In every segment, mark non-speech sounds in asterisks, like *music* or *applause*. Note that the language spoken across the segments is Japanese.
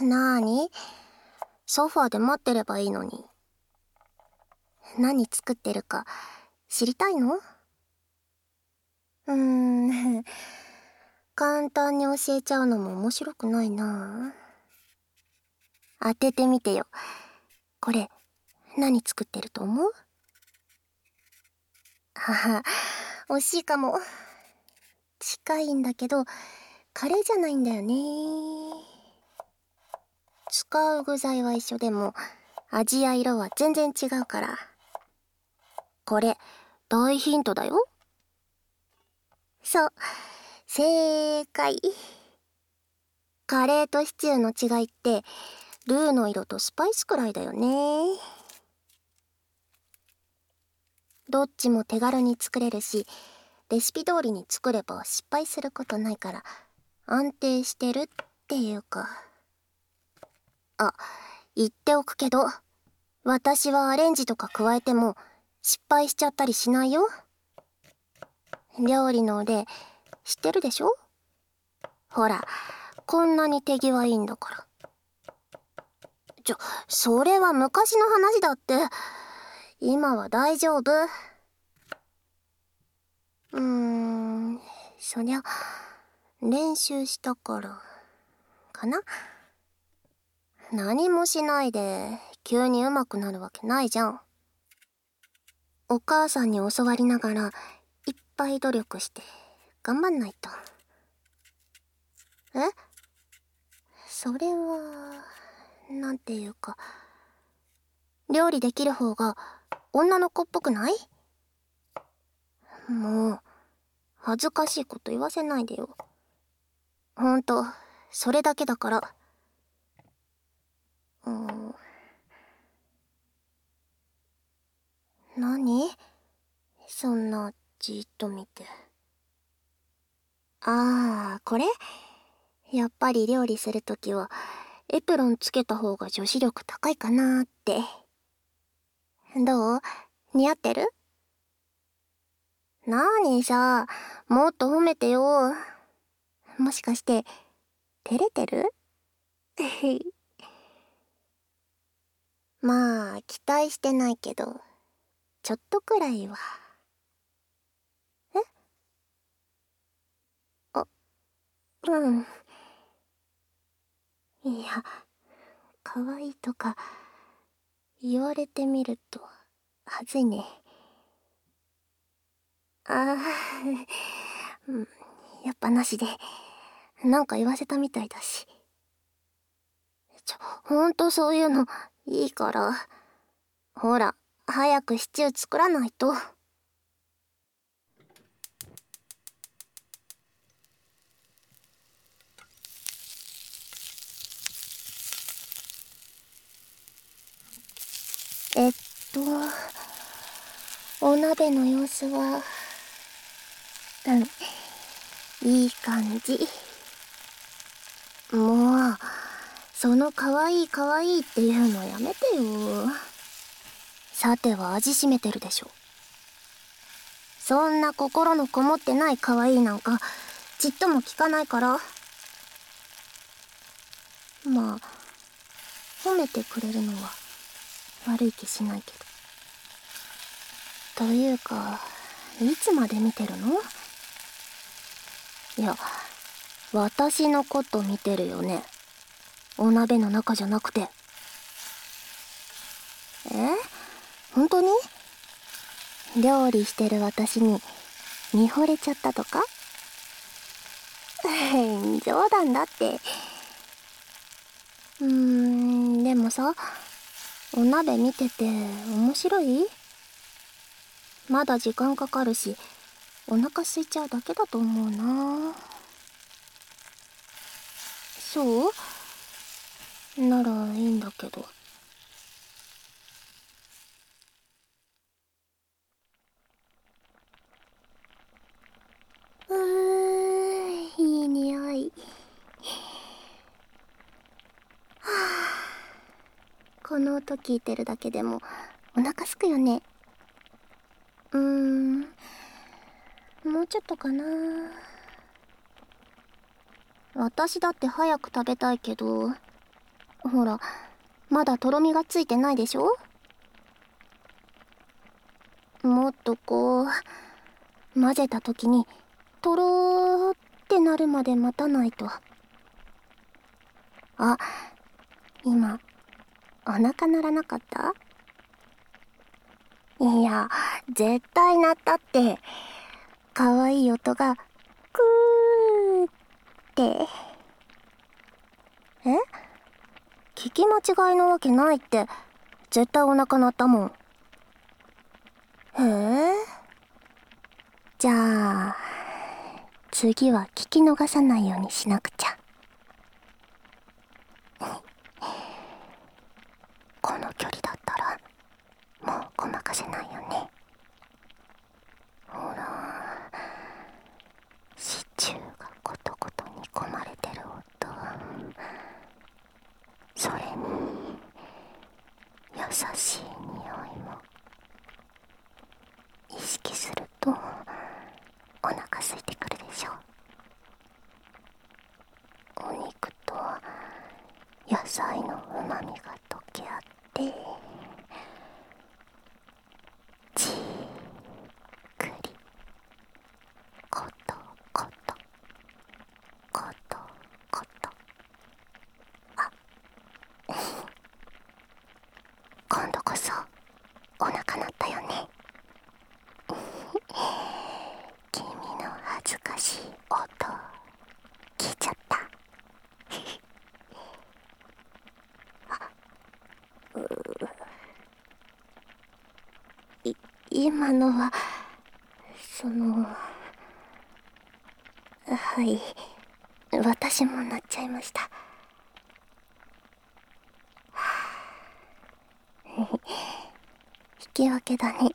なーに？ソファーで待ってればいいのに。何作ってるか知りたいの？うーん、*laughs* 簡単に教えちゃうのも面白くないな当ててみてよ。これ、何作ってると思う？はは、惜しいかも。近いんだけど、カレーじゃないんだよね。使う具材は一緒でも、味や色は全然違うから。これ、大ヒントだよ。そう、正解。カレーとシチューの違いって、ルーの色とスパイスくらいだよね。どっちも手軽に作れるし、レシピ通りに作れば失敗することないから、安定してるっていうか。あ、言っておくけど、私はアレンジとか加えても失敗しちゃったりしないよ。料理の腕、知ってるでしょ？ほら、こんなに手際いいんだから。ちょ、それは昔の話だって。今は大丈夫。うーん、そりゃ、練習したから、かな？何もしないで、急に上手くなるわけないじゃん。お母さんに教わりながら、いっぱい努力して、頑張んないと。え？それは、なんていうか、料理できる方が女の子っぽくない？もう、恥ずかしいこと言わせないでよ。ほんと、それだけだから。うん。何？そんな、じっと見て。ああ、これ？やっぱり料理するときは、エプロンつけた方が女子力高いかなって。どう？似合ってる？なにさ、もっと褒めてよ。もしかして、照れてる？*laughs* まあ、期待してないけど、ちょっとくらいは。え？あ、うん。いや、可愛いとか、言われてみると、はずいね。ああ、やっぱなしで、なんか言わせたみたいだし。ちょ、ほんとそういうの、いいから。ほら、早くシチュー作らないと。えっと、お鍋の様子は、うん、いい感じ。もう、その可愛い可愛いっていうのやめてよ。さては味しめてるでしょ。そんな心のこもってない可愛いなんか、ちっとも聞かないから。まあ、褒めてくれるのは、悪い気しないけど。というか、いつまで見てるの？いや、私のこと見てるよね。お鍋の中じゃなくて。え？本当に？料理してる私に見惚れちゃったとか？*laughs* 冗談だって。うーん、でもさ、お鍋見てて面白い？まだ時間かかるし、お腹空いちゃうだけだと思うな。そう？ならいいんだけど。うーいい匂い。はあ、この音聞いてるだけでもお腹すくよね。うーんもうちょっとかな私だって早く食べたいけどほらまだとろみがついてないでしょ？もっとこう混ぜた時にとろーってなるまで待たないと。あ今お腹鳴らなかった？いや絶対鳴ったって。可愛い音がクーって。え？聞き間違いのわけないって絶対お腹鳴ったもん。へえ。じゃあ次は聞き逃さないようにしなくちゃこの距離だったらもうごまかせないよねほらシチューがコトコト煮込まれてる音それに優しい匂いも意識するとお腹空いてくるでしょお肉と野菜のうまみが溶け合ってじっくりコトコトコトコトあ今度こそお腹鳴ったよね君の恥ずかしい音聞いちゃったい今のはそのはい私もなっちゃいました。引き分けだね。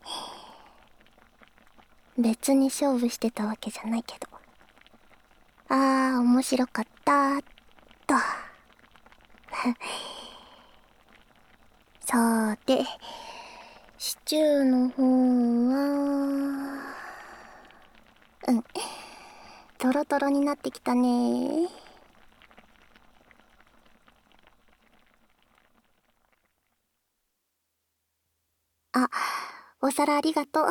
別に勝負してたわけじゃないけど。あー面白かったっと。*laughs* さてシチューの方は。うん。トロトロになってきたね。あお皿ありがとう。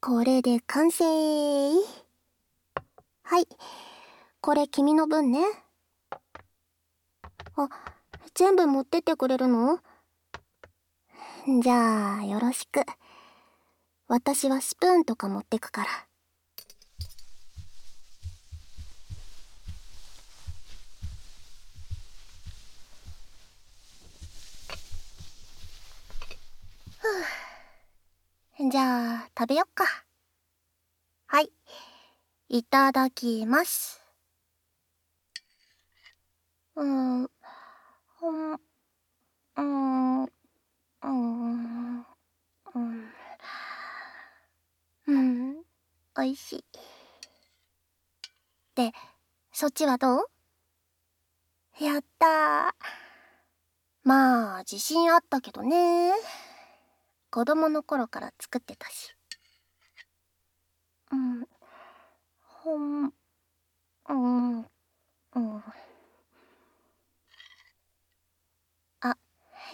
これで完成。はい。これ君の分ね。あ全部持ってってくれるの？じゃあよろしく。私はスプーンとか持ってくから。ふう。じゃあ食べよっか。はい。いただきます。うん。ほんうん。うん。うん。うんおいしい。でそっちはどう？やったまあ自信あったけどね。子供の頃から作ってたし。うん。ほんうん。うん。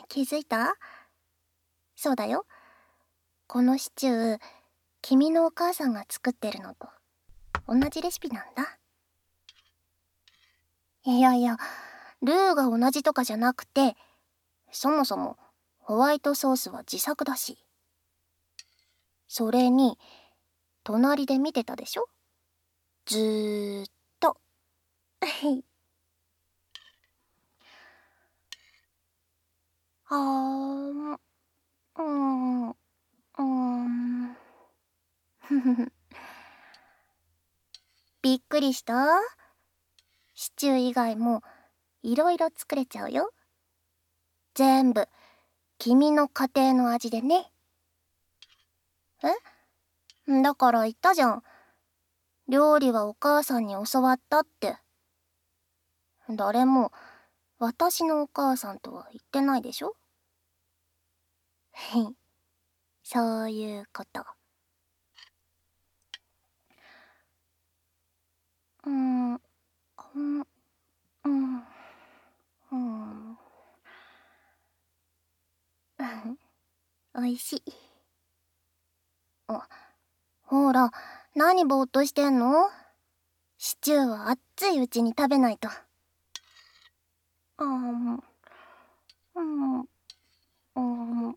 気づいた？そうだよ。このシチュー君のお母さんが作ってるのと同じレシピなんだ。いやいやルーが同じとかじゃなくてそもそもホワイトソースは自作だし。それに隣で見てたでしょ？ずーっと。あーうんうん。*laughs* びっくりした？シチュー以外もいろいろ作れちゃうよ。全部。君の家庭の味でね。え？だから言ったじゃん。料理はお母さんに教わったって。誰も私のお母さんとは言ってないでしょ？へ *laughs* いそういうこと。うんうんうんうん。*laughs* おいしい。あほら何ぼーっとしてんの？シチューは熱いうちに食べないと。あん。うん。うん。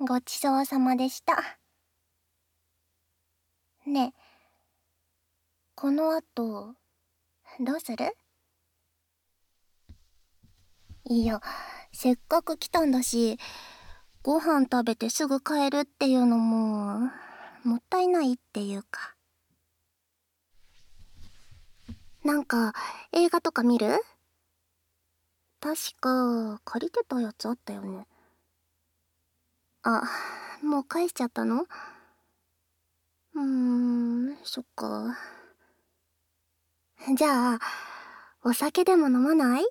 ごちそうさまでした。ねえ、この後、どうするいや、せっかく来たんだし、ご飯食べてすぐ帰るっていうのも、もったいないっていうか。なんか、映画とか見る？確か、借りてたやつあったよね。あ、もう返しちゃったの？うーん、そっか。じゃあ、お酒でも飲まない？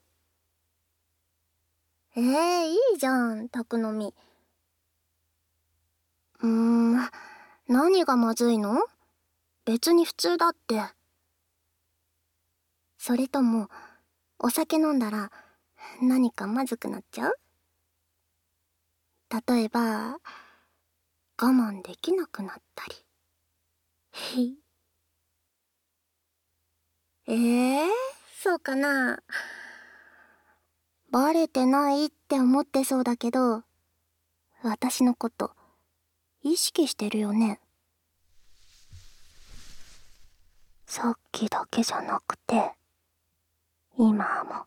ええー、いいじゃん、宅飲み。うーん、何がまずいの？別に普通だって。それとも、お酒飲んだら何かまずくなっちゃう？例えば、我慢できなくなったり。ひ。ええー、そうかな。バレてないって思ってそうだけど、私のこと、意識してるよね？さっきだけじゃなくて、今も。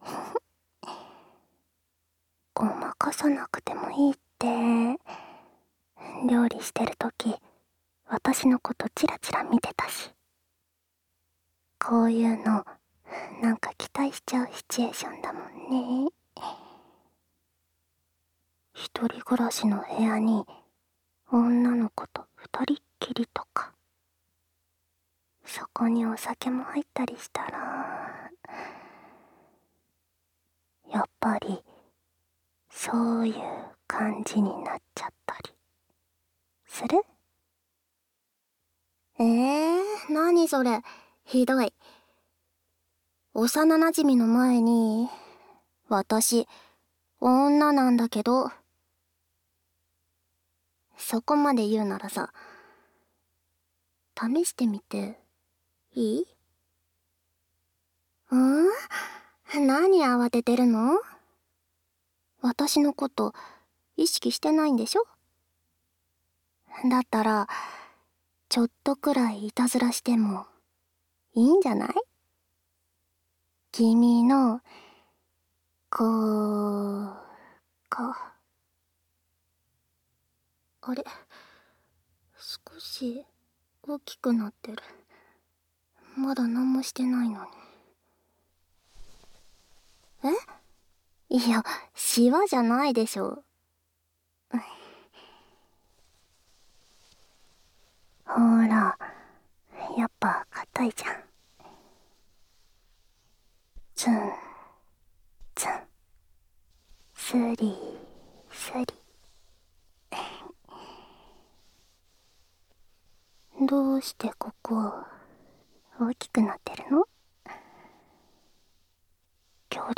*laughs* ごまかさなくてもいいって料理してる時私のことチラチラ見てたしこういうのなんか期待しちゃうシチュエーションだもんね。一人暮らしの部屋に女の子と二人っきりとか。そこにお酒も入ったりしたらやっぱりそういう感じになっちゃったり。する？えー、何それ？ひどい。幼なじみの前に私女なんだけどそこまで言うならさ試してみていい？うん？何慌ててるの？私のこと意識してないんでしょ？だったら、ちょっとくらいいたずらしてもいいんじゃない？君の、こう、か。あれ？少し大きくなってる。まだ何もしてないのに。え？いや、シワじゃないでしょ。*laughs* ほら、やっぱ硬いじゃん。ツン、ツン、スリスリ。*laughs* どうしてここ、大きくなってるの？距離、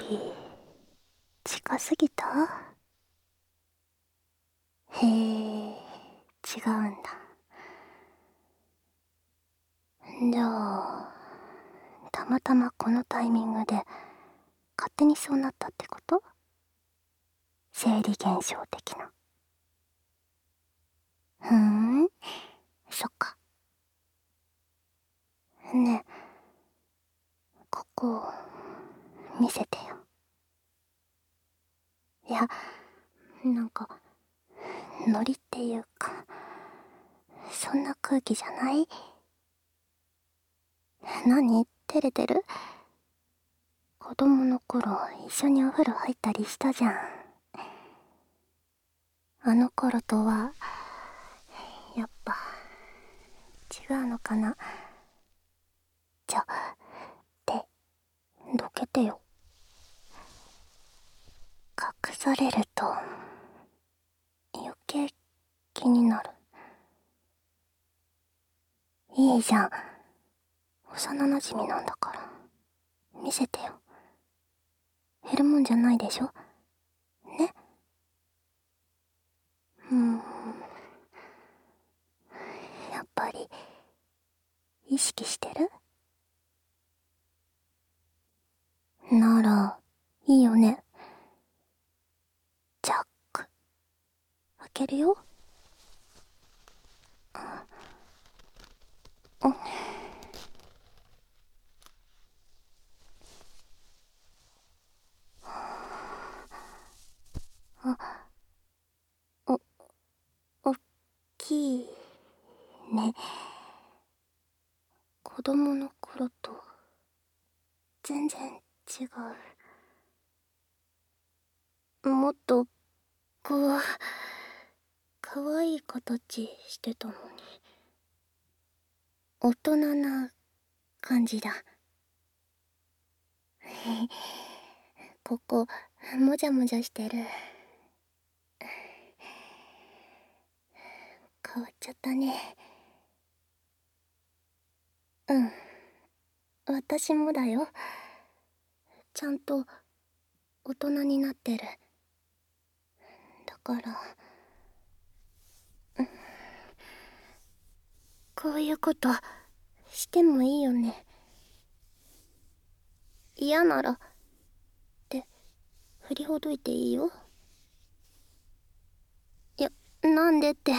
近すぎた？へえ、違うんだ。じゃあ、またまこのタイミングで勝手にそうなったってこと？生理現象的な。ふーん、そっか。ねえ、ここ、見せてよ。いやなんかノリっていうかそんな空気じゃない？何？照れてる？子供の頃一緒にお風呂入ったりしたじゃん。あの頃とはやっぱ違うのかな？じゃ手どけてよ。隠されると余計気になる。いいじゃん。幼なじみなんだから。見せてよ。減るもんじゃないでしょ？ね？うん。やっぱり意識してる？ならいいよね。ジャック。開けるようんあおおっきいね子供の頃と全然違うもっとこうかわいい形してたのに。大人な感じだ。*laughs* ここもじゃもじゃしてる。変わっちゃったね。うん。私もだよ。ちゃんと大人になってる。だから。こういうことしてもいいよね。嫌ならって振りほどいていいよ。いやなんでって。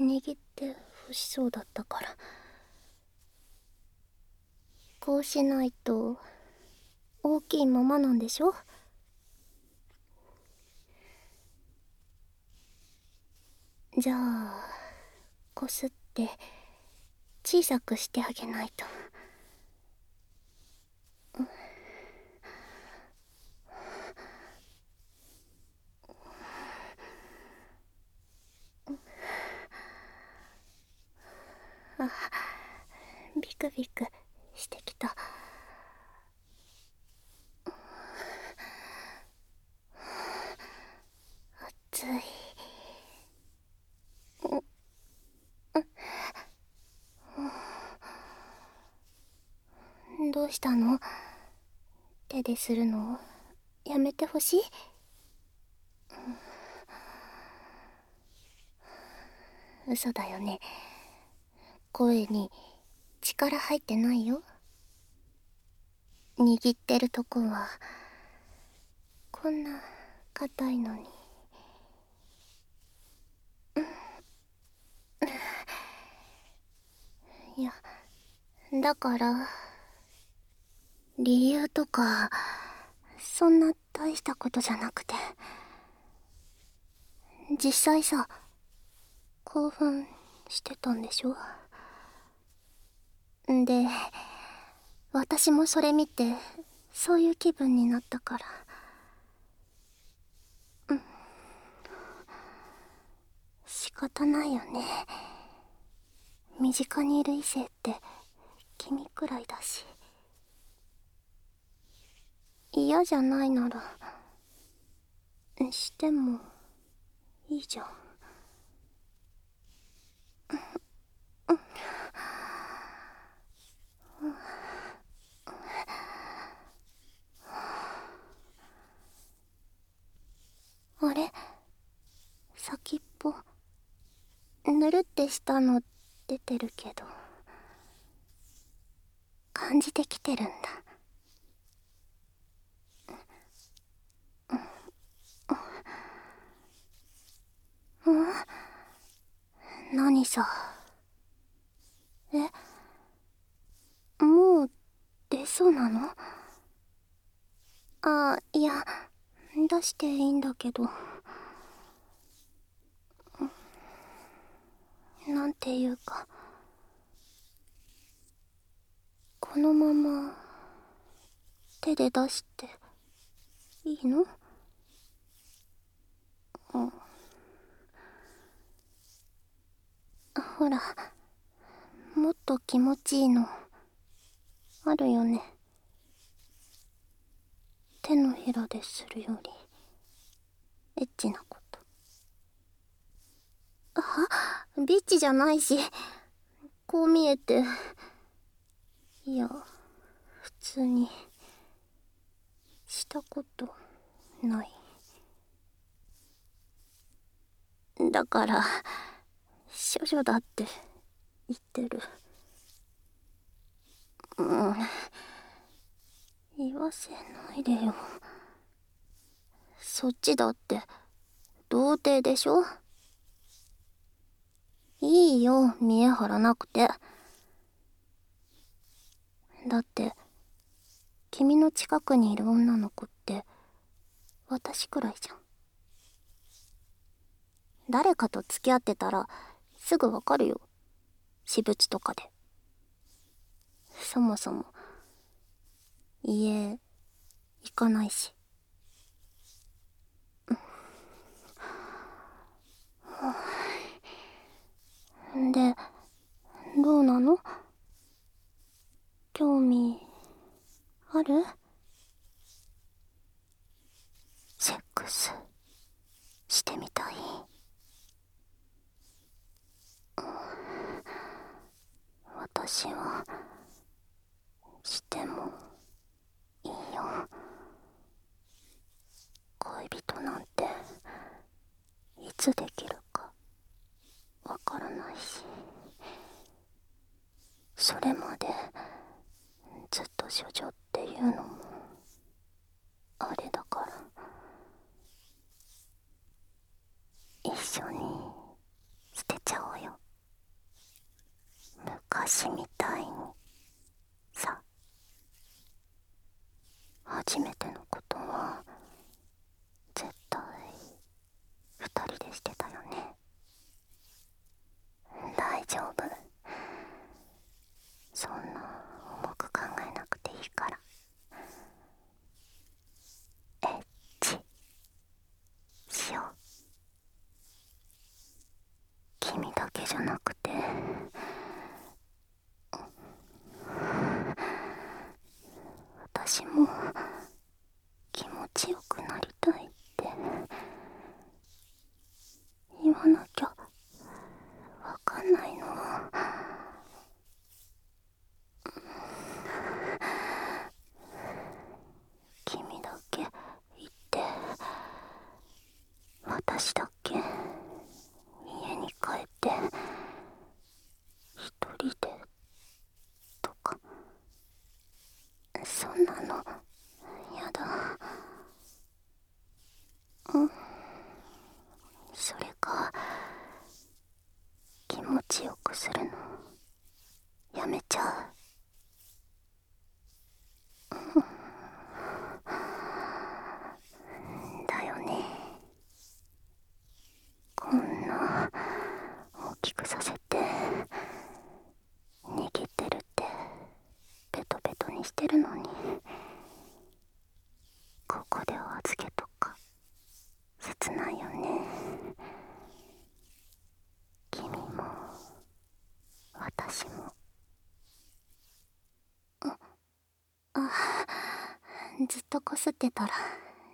握って欲しそうだったから。こうしないと大きいままなんでしょ？じゃあこすって小さくしてあげないと。あビクビクしてきた暑いどうしたの？手でするの？やめてほしい？嘘だよね。声に力入ってないよ。握ってるとこはこんな硬いのに。いやだから理由とかそんな大したことじゃなくて。実際さ興奮してたんでしょ？んで私もそれ見てそういう気分になったから。うん。仕方ないよね。身近にいる異性って君くらいだし。嫌じゃないならしてもいいじゃん。あれ？先っぽぬるってしたの出てるけど感じてきてるんだうん何さ。えもう出そうなの？あいや出していいんだけど。なんていうか。このまま手で出していいの？うんほらもっと気持ちいいのあるよね。手のひらでするよりエッチなこと。あビッチじゃないしこう見えて。いや普通にしたことない。だから処女だって言ってる。うん。言わせないでよ。そっちだって童貞でしょ？いいよ見え張らなくて。だって君の近くにいる女の子って私くらいじゃん。誰かと付き合ってたらすぐわかるよ。私物とかで。そもそも。家行かないし。でどうなの？興味ある？セックスしてみた。私はしてもいいよ。恋人なんていつできるかわからないしそれまでずっと処女っていうのもあれだから一緒に捨てちゃおうよ昔みたいにさ初めてのことは絶対二人でしてたよね大丈夫そんな重く考えなくていいからエッチしよう君だけじゃなくて私も気持ちよくなりたいって言わなきゃわかんないの君だけ言って私だけ家に帰って一人でとかそんなのやだうんそれか気持ちよくするのやめちゃうだよねこんな大きくさせて握ってるってペトペトしてるのに。ここでお預けとか。切ないよね。君も。私も。ああずっとこすってたら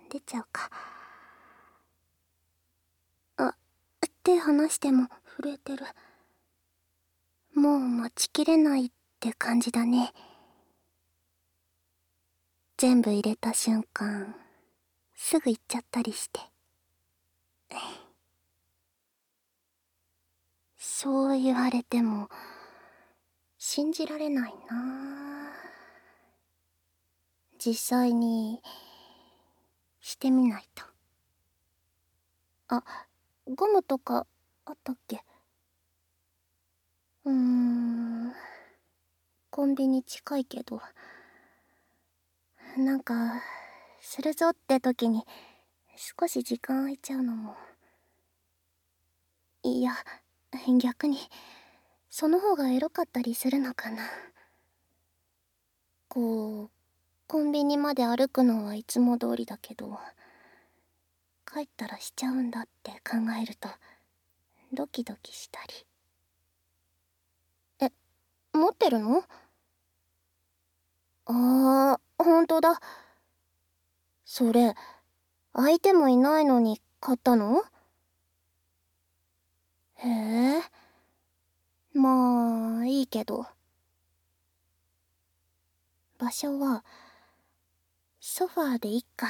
出ちゃうか。あ手離しても震えてる。もう待ちきれないって感じだね。全部入れた瞬間すぐ行っちゃったりして。そう言われても信じられないな。実際にしてみないと。あゴムとかあったっけ？うーんコンビニ近いけど。なんかするぞって時に少し時間空いちゃうのもいや。逆にその方がエロかったりするのかな。こうコンビニまで歩くのはいつも通りだけど帰ったらしちゃうんだって考えるとドキドキしたり。え持ってるの？あー。ほんとだ。それ相手もいないのに買ったの？へえ。まあいいけど。場所はソファーでいっか。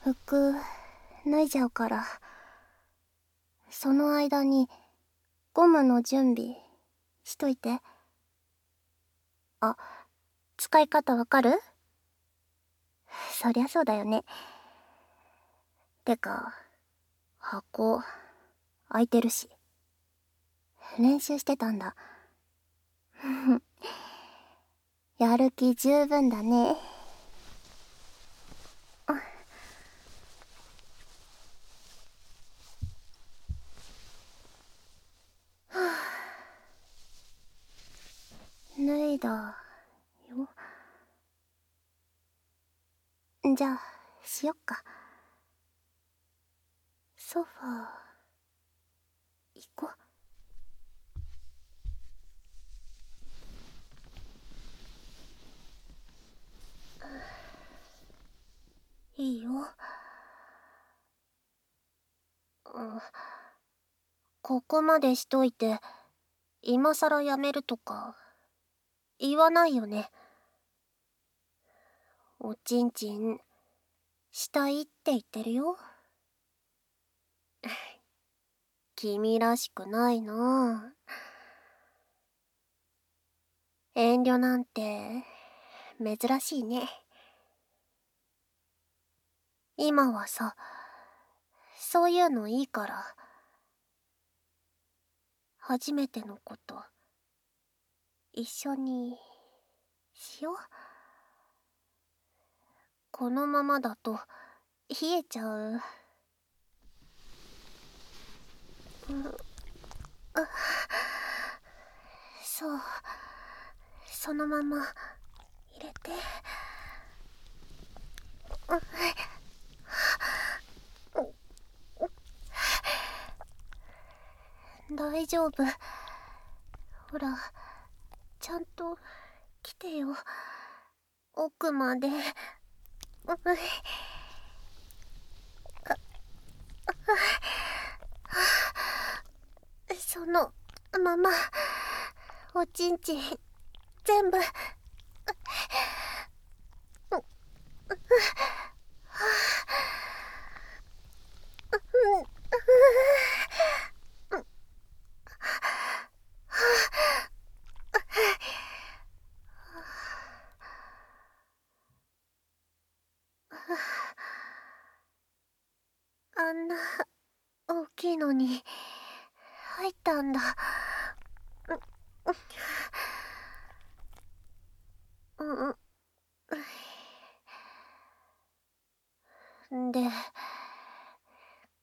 服脱いじゃうからその間にゴムの準備しといて。あ使い方わかる？そりゃそうだよね。てか箱開いてるし。練習してたんだ。やる気十分だね。脱いだよ。じゃあしよっか。ソファー行こう。いいよ。ここまでしといて今さらやめるとか。言わないよね。おちんちんしたいって言ってるよ。*laughs* 君らしくないな。遠慮なんて珍しいね。今はさそういうのいいから。初めてのこと。一緒にしよう。このままだと冷えちゃう。そう。そのまま入れて。大丈夫。ほら。ちゃんと来てよ。奥まで。そのままおちんちん全部。あんな大きいのに入ったんだうんで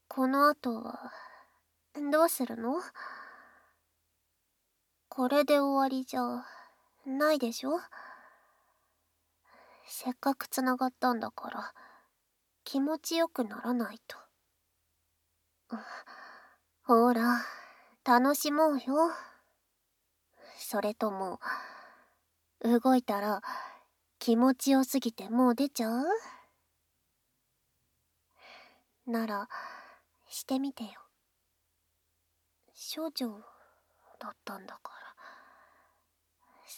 この後はどうするのこれで終わりじゃないでしょ？せっかくつながったんだから気持ちよくならないと。ほら、楽しもうよ。それとも、動いたら気持ちよすぎてもう出ちゃう？なら、してみてよ。少女だったんだから。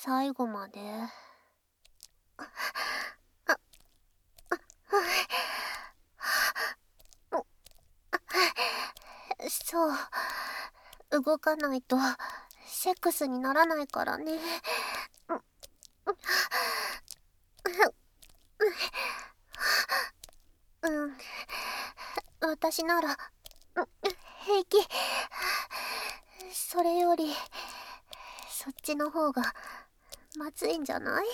最後まで。そう。動かないとセックスにならないからね。うん。私なら平気。それよりそっちの方がまずいんじゃない？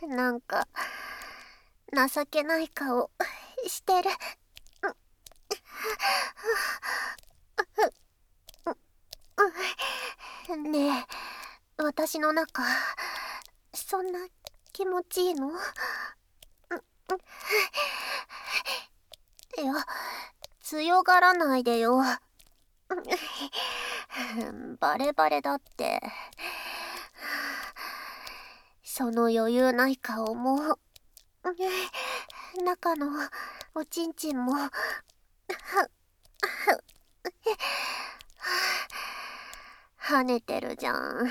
*laughs* なんか情けない顔してる。*laughs* ねえ、私の中、そんな気持ちいいの？いや、強がらないでよ。バレバレだって。その余裕ない顔も、中のおちんちんも、跳ねてるじゃん。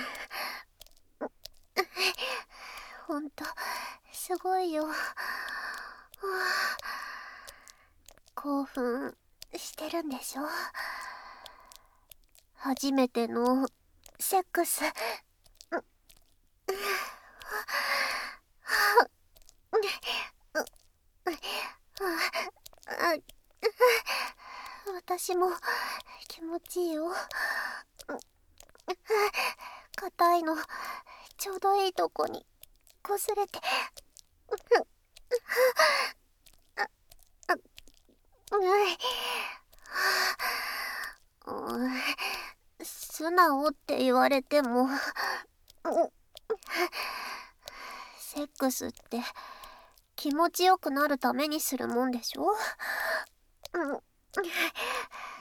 ほんと、すごいよ。興奮してるんでしょ？初めてのセックス。私も気持ちいいよ。硬いの、ちょうどいいとこに、擦れて。素直って言われても、セックスって気持ちよくなるためにするもんでしょ？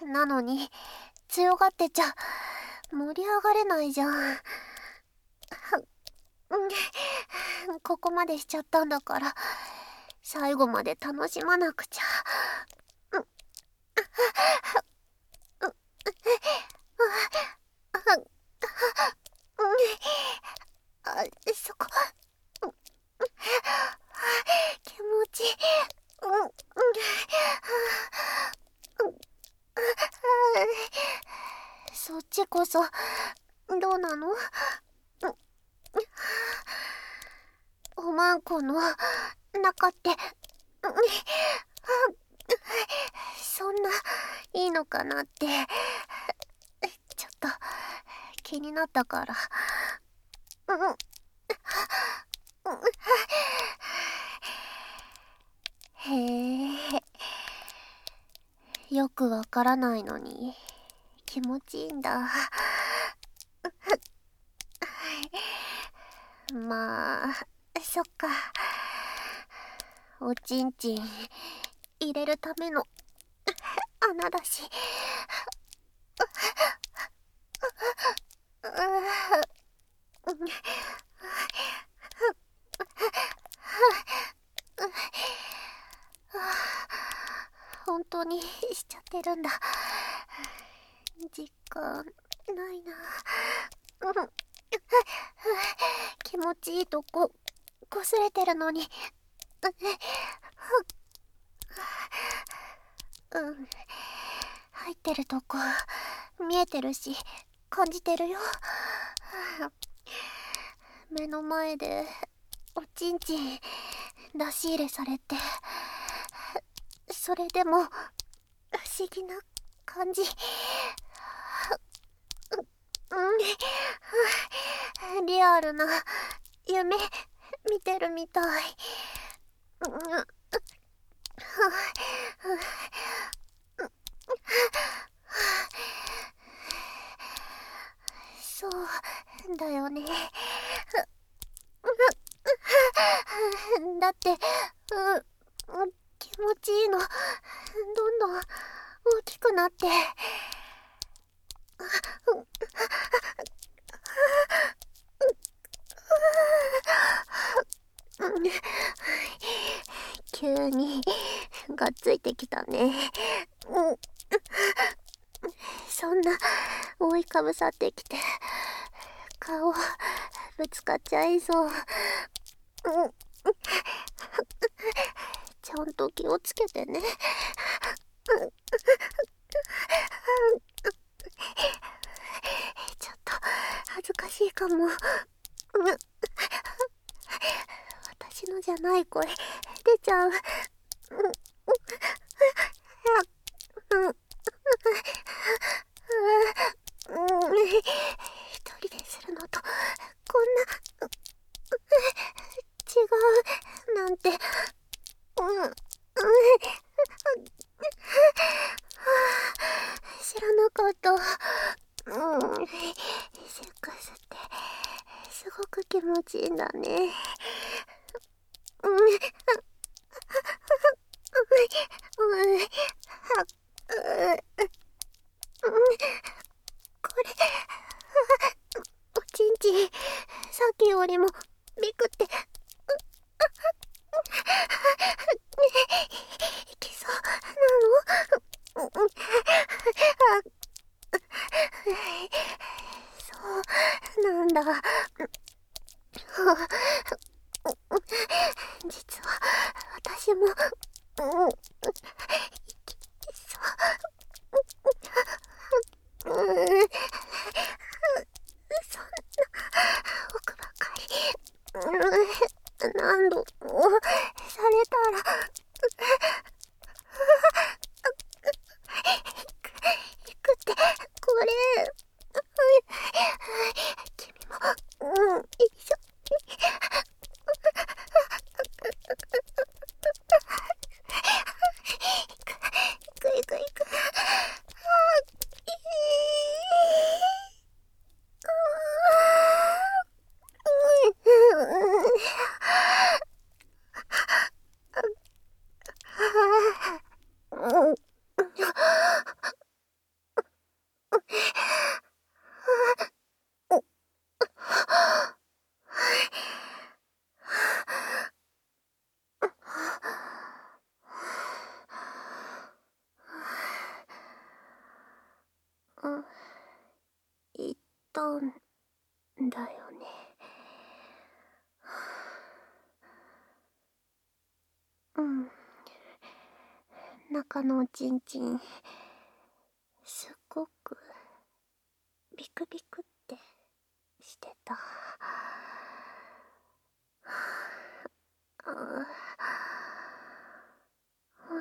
なのに強がってちゃ盛り上がれないじゃん。ここまでしちゃったんだから最後まで楽しまなくちゃ。うっあそこ。気持ち。いい。そっちこそ。どうなの？おまんこの中って。そんないいのかなって。ちょっと。気になったから。へえよくわからないのに。気持ちいいんだ。まあそっか。おちんちん入れるための穴だし。*laughs* 本当にしちゃってるんだ。実感ないな。*laughs* 気持ちいいとこ擦れてるのに。*laughs* うん。入ってるとこ見えてるし。感じてるよ。目の前でおちんちん出し入れされてそれでも不思議な感じ。リアルな夢見てるみたい。そうだよね。だって、気持ちいいの、どんどん大きくなって。急にがっついてきたね。そんな覆いかぶさってきて顔ぶつかっちゃいそう。ちゃんと気をつけてね。ちょっと恥ずかしいかも。私のじゃない声出ちゃう。一人あっ。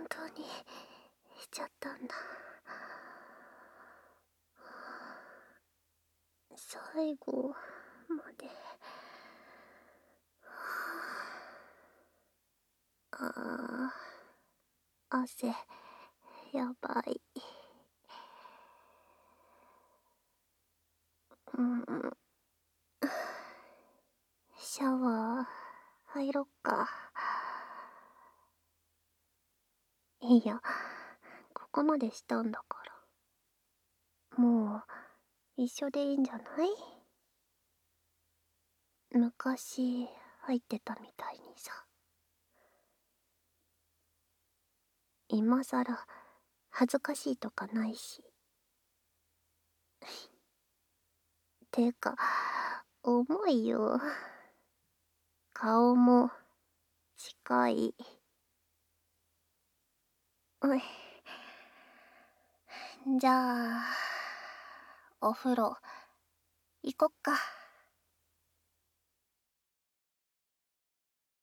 当にしちゃったんだ。最後まで。ああ汗。やばい。うん。シャワー入ろっか。いやここまでしたんだから。もう一緒でいいんじゃない？昔入ってたみたいにさ。今さら恥ずかしいとかないし。*laughs* てか重いよ。顔も近い。じゃあお風呂行こっか。